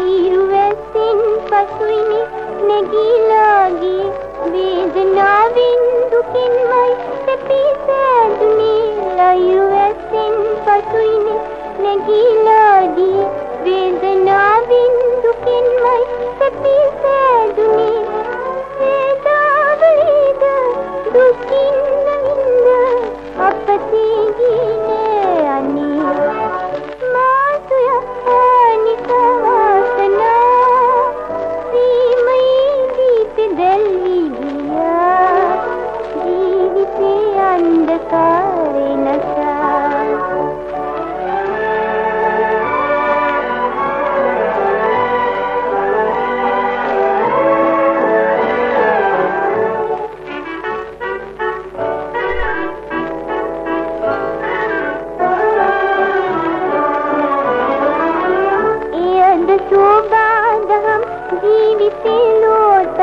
ලහිරු වැස්සෙන් පසුයිනි නැගීලාගේ වේදනාවෙන් දුකින්මයි සැපී සෑදුනේ ලහිරු වැස්සෙන් පසුයිනි නැගීලාගේ වේදනාවෙන් දුකින්මයි සැපී සෑදුනේ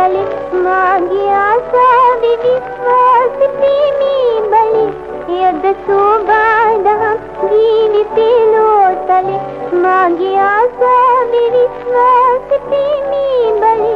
बलि मांगिया सभी विश्वासते में बलि। यद सुबादा जीविते लोटले मांगिया सभी विश्वासते में बलि।